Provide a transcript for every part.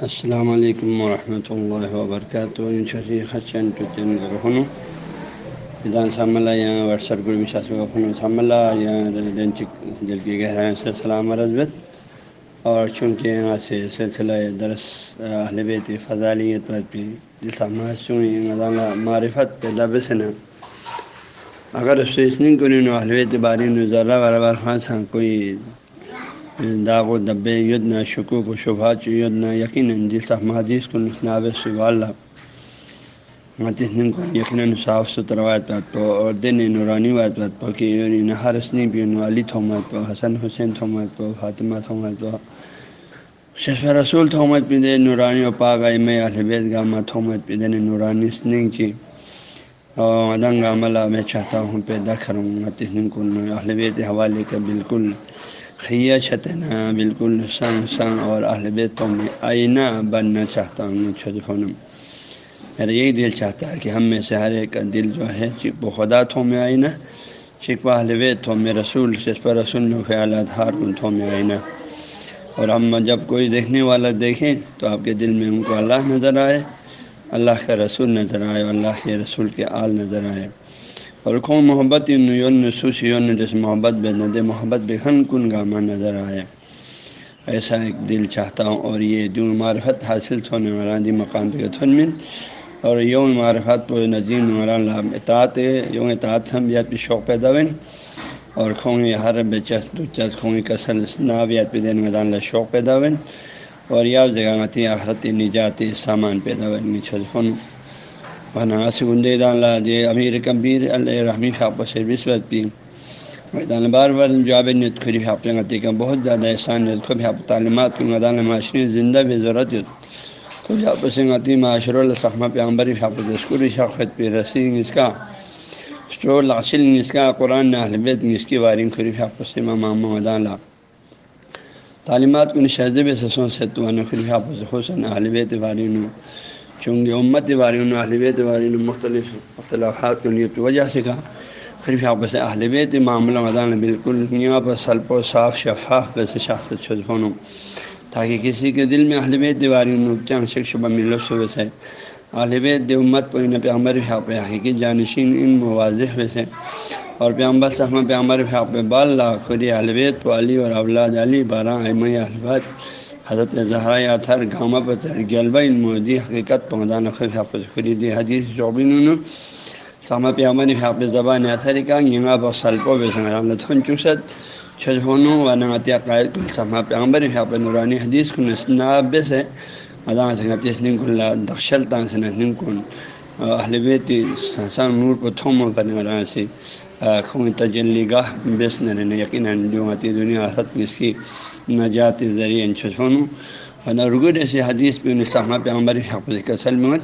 السلام علیکم ورحمۃ اللہ وبرکاتہ۔ ادان ساملہ یا واٹس ایپ گروپ میں ساملہ یا دل کی گہرائیں سے سلام رضبت اور چونکہ یہاں سے سلسلہ درس اہلبیت فضالیت معرفت پیدا بسنا اگر اس سے اتنی کو اہلبیت باری ذرا برابر خاص کوئی داغ و دبے یدنا شکوک و شبہ یدنا یقیناً دل صاحب محدث کو نصناب سوالہ کو یقیناً صاف ستھرا وایت بات پو اور دن نورانی وایت بات پو کہ یعنی ہر اسنی بین علی تھومت پو حسن حسین تھومت پو فاطمہ تھومت پو شیف رسول تھومت پہ دے نورانی و پاک میں البید گامہ تھومت پہ دن نورانی سنگ کی اور مدنگ عملہ میں چاہتا ہوں پیدا کروں۔ گا کو البید حوالے کا بالکل خیا چھتنا بالکل سنگ سنگ اور اہل تو میں آئینہ بننا چاہتا ہوں چھت فنم میرا یہی دل چاہتا ہے کہ ہم میں سے ہر ایک کا دل جو ہے، چک و خدا تھو میں آئینہ، چک و اہل تھو میں رسول پر رسول خیالات ہار کن تھو میں آئینہ اور ہم جب کوئی دیکھنے والا دیکھیں، تو آپ کے دل میں ان کو اللہ نظر آئے، اللہ کے رسول نظر آئے اللہ کے رسول کے آل نظر آئے۔ اور کھون محبت یون سوس یون جس محبت بے ند محبت بے خن کن گامہ نظر آئے۔ ایسا ایک دل چاہتا ہوں اور یہ جو معرفت حاصل ہونے والا دی مقام پہ تھن مل اور یوم معرفت پہ نظیم نمران اطاعت یوں اطاعت ہم یا پہ شوق پیدا ہوئے۔ اور کھونگی ہر بے چس دلچسپ کھونگی کسل ناب یاد پہ دین میدان شوق پیدا ہوئے۔ اور یا جگہ آتی آخرتی نجاتی سامان پیدا ہوئے۔ چھل خون بنا سگندے دان دے امیر کبیر اللہ رحمی خاپ سے بسوت پی میدان بار بار جواب نیت خری حاپ غتی کا بہت زیادہ احسان ہے خود حاپ تعلیمات کو میدان معاشرے زندہ بھی ضرورت خود حاپ سنگتی معاشر الصحمہ پہ حاپ اسکولی شاخت پہ رسی اس کا اسٹور لاصل اس کا قرآن اہلبیت اس کی وارنگ خری حاپ سے مام میدان تعلیمات کو نشہذب سے سے تو خری حاپ حسن اہلبیت وارین چونکہ امت وارین اہلبیت وارین مختلف اختلافات کی وجہ سے کہا۔ خریف آپ سے اہلبیت معاملہ مدان بالکل یہاں پر سلپ و صاف شفاف ویسے شاخت شد تاکہ کسی کے دل میں اہلبیت دیواری نقطۂ شک شبہ مل ویسے۔ اہلبیت امت پہ پہ عمر حاپ حقیقی جانشین ان مواضح ویسے۔ اور پیامبر صحمہ پہ عمر حاپ بال خری اہلبیت و علی اور اولاد علی، بارہ احمد البت حضرت زہرا اطہر گامہ پتھر غلبہ ان مودی حقیقت پودان خرید خریدی حدیث شعبین سامہ پیامن حافظ زبان اثر کا یہاں پر سلپو بے سنگرام لطفن چوسد چھجھونوں و نعت عقائد کل سامہ پیامبر حافظ نورانی حدیث کن اسناب سے مدان سنگت اسلم کن دخشل تان سن کن اہل بیتی سنسان نور کو تھوم پر نوران سے خون تجلی گاہ، بیس نرن یقیناً جو آتی دنیا حت اس کی نجات ذریعہ چھجھونوں و نرگو ایسی حدیث پہ ان سامہ پیامبر حاپ کا سلمت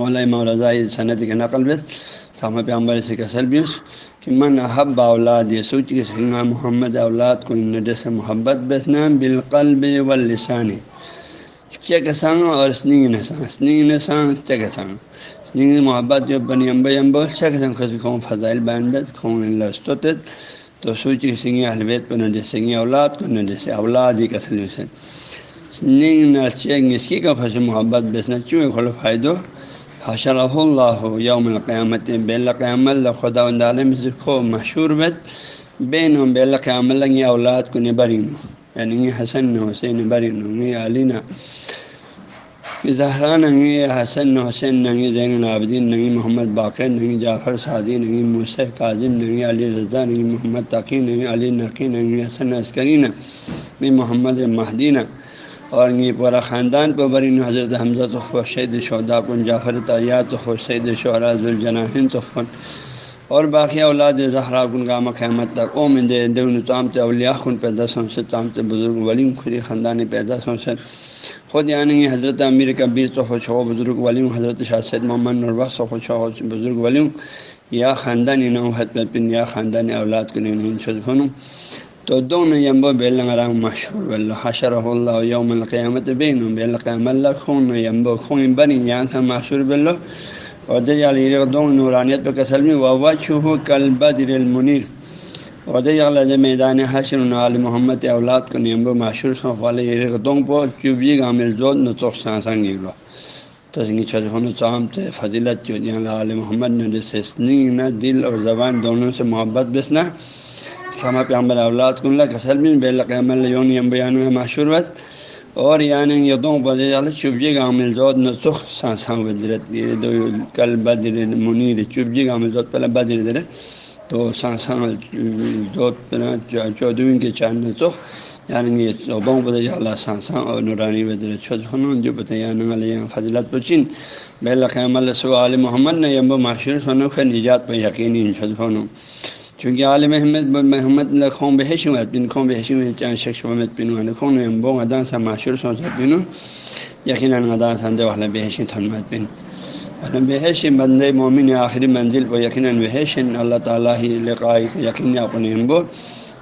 علامہ رضا صنعت کے نقل بس سامہ پیامبر سے کسل بھی کہ من حب اولاد یہ سوچ کے سنگا محمد اولاد کو سے محبت بسنا بالقلب و لسانی چیک سانگ اور سنگ نسان سنگ نسان چیک سانگ سنگ محبت جو بنی امب امب چیک سنگ خود کھوں فضائل بین بت کھوں لستوت تو سوچ کے سنگی اہلویت کو نہ دے، سنگی اولاد کو نہ جیسے اولاد ہی کسل سے سنگ نہ چیک نسکی کا خوش محبت بیسنا چوئے کھولو فائدہ حشر اللہ یوم القیامت بے القیام اللہ خدا عالم سے خو مشہور بت بین بے القیام اللہ اولاد کو نبرین یعنی حسن حسین برین علینا زہرا ننگی حسن حسین ننگی زین العابدین ننگی محمد باقر ننگی جعفر سعدی ننگی موسیٰ قاظم ننگی علی رضا ننگی محمد تقی ننگی علی نقی ننگی حسن عسکرین ننگی محمد مہدینہ اور یہ پورا خاندان پہ برین حضرت حمزہ تو خوشید شہدا کن جعفر طیات خوشید شعرا ذوالجناحین تو اور باقی اولاد زہرا کن کا قیامت تک اوم دن تام اولیاء کن پیدا سن سے، تام بزرگ ولیم خری خاندان پیدا سن سے۔ خود یعنی حضرت امیر کبیر تو خوش ہو، بزرگ ولیم، حضرت شاہ سید محمد نربا تو خوش ہو، بزرگ ولیم۔ یا خاندانی نوحت پن، یا خاندانی اولاد کو فنوں تو دونوں یمبو بیل رنگ مشہور اللہ حشر اللہ یوم القیامت بین بیل قیام اللہ خون یمبو خون بنی یعنی یہاں سے مشہور بلّہ اور دونوں نورانیت پہ کسل میں ووا چھو کل بدر المنیر عہدے اغلط میدان حشر عال محمد اولاد کو نیمب معشور والے رقطوں کو چوبی گامل زود نطخ سانسنگ گلو تسنگی چھجن چام تھے فضیلت چودیاں جی عال محمد نے نہ دل اور زبان دونوں سے محبت بسنا سما پیامبر اولاد کن اللہ کسل بن بے القمل یون بیان معشورت اور یعنی یدوں بدل چبجی گامل زود نسخ سانساں بدرت دو کل بدر منیر چبجی گامل زود پہلے بدر درت تو سانساں زود چودویں کے چاند نسخ یعنی چودوں بدل اللہ سانساں اور نورانی بدر چھن جو بتیان یعنی علیہ فضلت پچن بے القیم اللہ علیہ محمد نے یمب معاشر فنو کا نجات پہ یقینی چھن چونکہ عالم احمد محمد خون بحش ہوئے بن خون بحش ہوئے چاہے شخص محمد بن والے خون بو ادا سا معاشر سو سا بن یقیناً ادا سند والا بحش تھنمت بن۔ علم بحش بند مومن آخری منزل کو یقیناً بحش اللہ تعالیٰ ہی لقائی یقین اپنے امبو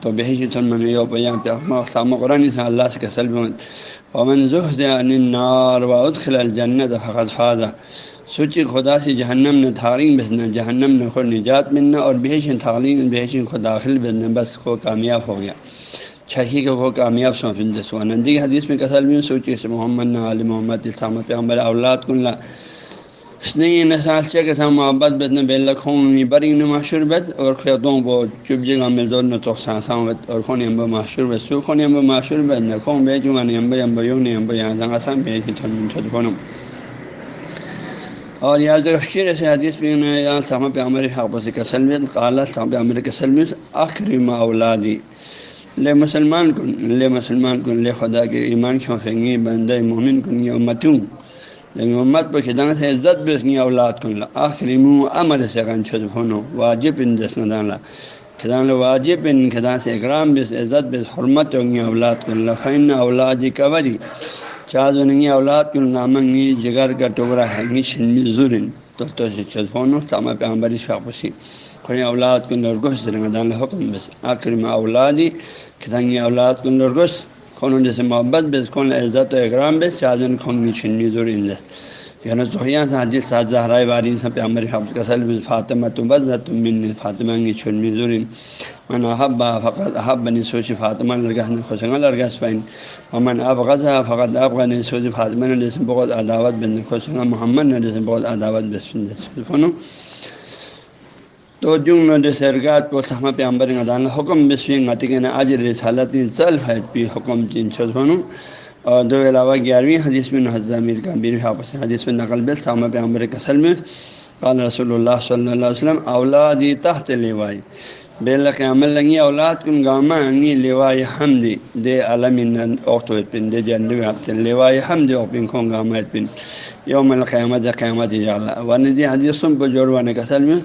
تو بحش تھن یو پیام قرآن سے اللہ سے کسل ومن ظہد النار و ادخل الجنت فقط فاضہ سوچی خدا سے جہنم نے تھارین بھیجنا جہنم نے خود نجات ملنا اور بھیشن تھارین بھیشن خود داخل بھیجنا بس کو کامیاب ہو گیا۔ چھکی کو کامیاب سونپن جسوا نندی حدیث میں کسل بھی سوچی سے محمد نہ علی محمد السلام پیغمبر اولاد کن اس نے یہ نسال سے کہ محبت بد بے لکھوں بری نے معاشر اور خیتوں کو چپ جگہ میں دور نہ تو سانساں اور خون امب معاشر بد سو خون امب معاشر بد نہ خون بے چونگا نہیں امب یوں نہیں امب یہاں دنگا بے کی تھن چھت اور یاد شیر سے حدیث بھی یا سامہ پہ عمر حق سے کسلم قالا سام پہ عمر کسلم آخری اولادی۔ لے مسلمان کن، لے مسلمان کن، لے خدا کے ایمان کیوں پھینگی بند مومن کن یہ امتوں۔ لیکن امت پہ خدان سے عزت بھی اس اولاد کن۔ لا آخری منہ امر سے غن چھت پھونو واجب ان دس ندان۔ خدان واجب ان خدا سے اکرام بھی عزت بھی حرمت ہوگی اولاد کن۔ لفین اولادی کبری چاز نہیں اولاد کن نامنگی جگر کا ٹکڑا ہے؟ گی شنمی زورن تو تو چل فون تامہ پہ کا خوشی خری اولاد کن لرگس رنگدان حکم بس۔ آخر میں اولادی کتنگی اولاد کن لرگس کون جیسے محبت بس کون عزت و اکرام بس۔ چادن خون گی چھنمی ضرور اندس یعنی تو یہاں سے حدیث سات زہرائے باری سے عمر حفظ کسل بس فاطمہ تو بس تم من فاطمہ گی چھنمی ضرور من احب فقط احب بنی سوچ فاطمہ لڑکا نے خوشنگا لڑکا سفین امن اب غذا فقط اب غنی سوچ فاطمہ نے جیسے بہت عداوت بن خوشنگا محمد نے جیسے بہت عداوت بن فنو تو جنگ نہ جیسے ارگات کو سہمہ پہ امبر حکم بسویں غتی کے آج رسالت ضلف ہے پی حکم تین سو فنو اور دو علاوہ گیارہویں حدیث میں حضرت امیر کا امیر حافظ حدیث میں نقل بل سامہ پہ امبر کسل میں۔ قال رسول اللہ صلی اللہ علیہ وسلم، اولادی تحت لیوائی بے عمل لگی، اولاد کن گاما انگی لیوائے حمدی دے علم اوقت پن دے جنڈ لیوائے حمد اوپن خون گاما پن یوم القیامت، قیامت جالا ون دی حدیث سن کو جوڑ کسل میں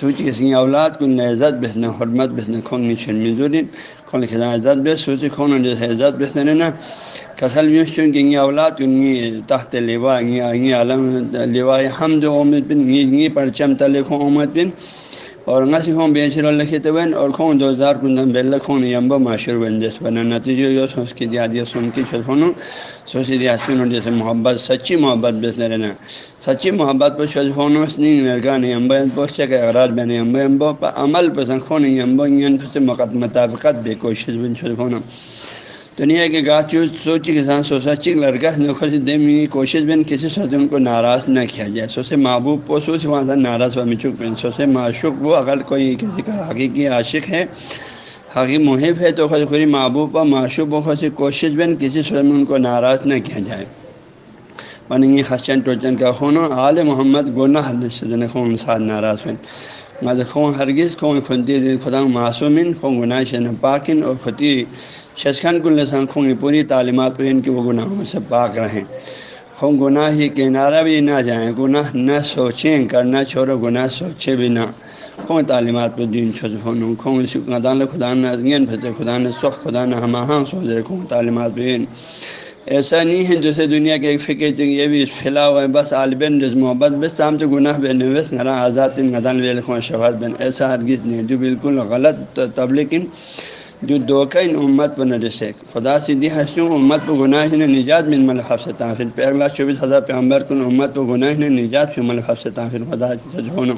سوچی کسی اولاد کن عزت بسنا حرمت بسنا خون نشن مزورین خون خدا عزت بس، سوچی خون جیسے عزت بسنا نا کسل میں چون کہ اولاد کن تحت لیوا عالم لیوائے حمد اومد بن پرچم تلے خون اومد بن. اور نسی خون بیچر لکھے تو بین اور خون دو ہزار کن بیل خون یمبا معاشر بن جس بنا نتیجہ جو سوچ کی دیا دیا سن کی چھن سوچی دیا سن جیسے محبت سچی محبت بس رہنا سچی محبت پر چھج خون نہیں لڑکا نہیں امبا پوچھ کے اقرار بین امبا امبا پر عمل پسند خون امبا سے مقد مطابقت بے کوشش بن چھج خون دنیا کے گاہ چوز سوچی کسان سو سچی لڑکا خوش دے کوشش بن کسی سوچ ان کو ناراض نہ کیا جائے۔ سو سے محبوب کو سو سے وہاں سے ناراض و مچک بن سو سے معشوق وہ اگر کوئی کسی کا حقیقی عاشق ہے، حقیقی محب ہے، تو خود کوئی محبوب و معشوق و خوش کوشش بن کسی سوچ میں ان کو ناراض نہ کیا جائے۔ بنیں خشن ٹوچن کا خون عال محمد گناہ سدن خون ساتھ ناراض بن مد خون ہرگز، خون خدی خدا معصومن خون گناہ شن پاکن اور خطی ششخن کل لسان خون پوری تعلیمات پہ ان کی وہ گناہوں سے پاک رہیں۔ خون گناہ ہی کنارہ بھی نہ جائیں، گناہ نہ سوچیں کرنا چھوڑو، گناہ سوچے بھی نہ۔ خون تعلیمات پہ دین چھوٹ خون خون خدا نے خدا نہ پھنسے خدا نے سخ خدا نہ ہم ہاں سوچ رہے خون تعلیمات پہ۔ ایسا نہیں ہے دوسرے دنیا کے ایک فکر یہ بھی پھیلا ہوا ہے بس عالبین جس محبت، بس تام تو گناہ بین بس نرا آزاد ندان ویل خون شفاعت بین ایسا ہرگز نہیں، جو بالکل غلط تبلیغن جو دھوکہ ان امت پر نرس ہے۔ خدا سیدھی ہنسوں امت پہ گناہ نے نجات من ملفظ سے تاخیر۔ پہ اگلا چوبیس ہزار پیغمبر کن امت پہ گناہ نے نجات پہ ملفظ سے تاخیر۔ خدا ہونا۔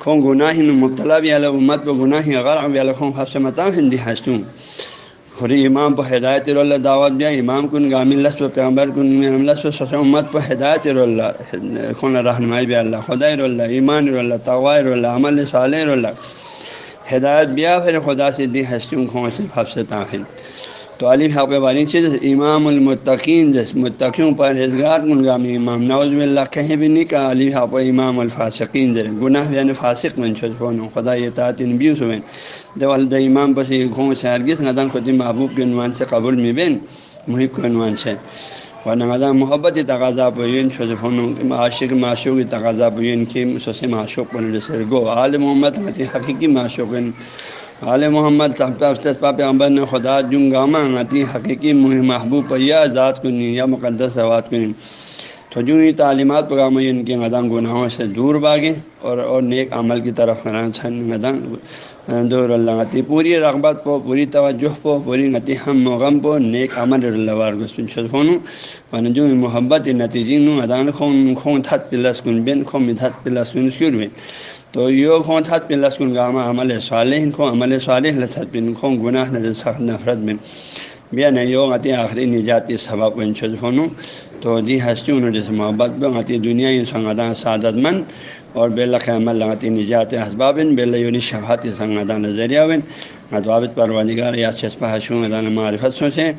خون گناہ مبتلا بھی الگ امت پہ گناہ غرق بھی الگ خون خف سے ہندی ہنسوں خری امام پہ ہدایت اللہ دعوت دیا، امام کن گام لسف پیغمبر کن لسف امت پہ ہدایت اللہ خون رہنمائی بھی اللہ خدا اللہ، ایمان اللہ طوائر اللہ، عمل صالح اللہ۔ ہدایت بیا پھر خدا سے دی ہستیوں خون سے حف سے تاخیر۔ تو علی حق والی چیز امام المتقین جس متقیوں پر ازگار گنگامی امام نوز اللہ کہیں بھی نہیں کہا علی حق امام الفاصقین جر گناہ یعنی فاسق من چھت خدا یہ تعطین بھی سوین دو الد امام پس گھوم سے ہرگز ندان خود محبوب کے عنوان سے قبول میں بین محب کے عنوان سے۔ ورنہ مدام محبت تقاضا پوین فون عاشق معشوق تقاضا پوین کی سس معشوق پر سر گو. عال محمد حقیقی معشوق عال محمد پیغمبر نے خدا جن گامہ آتی حقیقی محبوب یا ذات کنی یا مقدس ذات کنی. تو جو ہی تعلیمات پگام ان کے مدام گناہوں سے دور باغیں اور اور نیک عمل کی طرف مدام دور اللہ غتی پوری رغبت پو، پوری توجہ پو، پوری غتی ہم غم پو، نیک عمل اللہ وار گسن چھونو ون جو محبت نتیجین ادان خون خون تھت پلس کن بین، خون تھت پلس کن سکر بین۔ تو یہ خون تھت پلس کن گاما عمل صالح، خون عمل صالح لتھت بین خون گناہ نہ سخت نفرت بین۔ بیا نہیں یو غتی آخری نجاتی سبب بن چھونو تو جی دی ہستی انہوں جیسے محبت بے غتی دنیا انسان ادان سعادت مند۔ اور بے عمل لغتی نجات اسباب بے یونی شفاتی سنگادا نظریہ بن متوابط پروانگار یا چسپا حشوں ادان معرفت سوچیں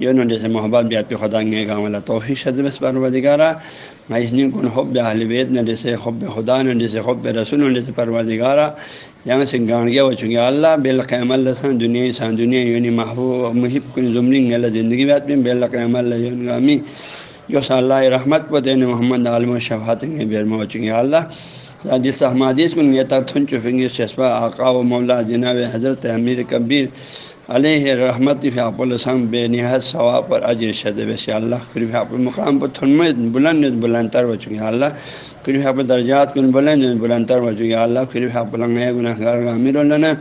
یوں جیسے محبت بھی آپ خدا گے عملہ توفی شدبس پروردگارہ میں کن خب اہل بیت نے جیسے خب خدا نے جیسے خب رسول نے جیسے پروردگارہ یہاں سے گان گیا ہو چکے اللہ بے القم السن دنیا انسان دنیا یونی محبوب، محب کن ضمن اللہ زندگی بات بھی بے اللہ یون گامی۔ جو صلی اللہ رحمت کو دین محمد عالم و شفات بیرما ہو چکی اللہ جس حمادیث کو نیتا تھن چفیں گے شسپا آقا و مولا جناب حضرت امیر کبیر علیہ رحمت فاپ السلم بے نہایت ثواب پر اجر شد ویسے اللہ قریب آپ مقام پر تھن میں بلند بلند تر ہو چکی اللہ قریب آپ درجات کن بلند بلند تر ہو چکی اللہ قریب آپ لنگ گناہ گار امیر اللہ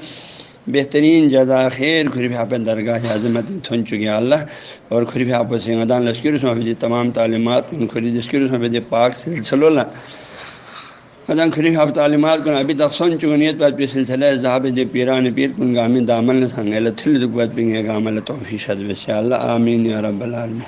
بہترین جزا خیر خریف آپ درگاہ عظمت تھن چکی اللہ اور خریف آپ سے مدان لشکر اس تمام تعلیمات خرید لشکر اس پاک سلسلہ مدان خریف آپ تعلیمات کن، ابھی تک سن چکنیت پر پی سلسلہ صحاب دے پیران پیر کن گامن دامن سنگ اللہ تھل دقوت پنگے گام اللہ توفی شد۔ اللہ آمین یا رب العالمین۔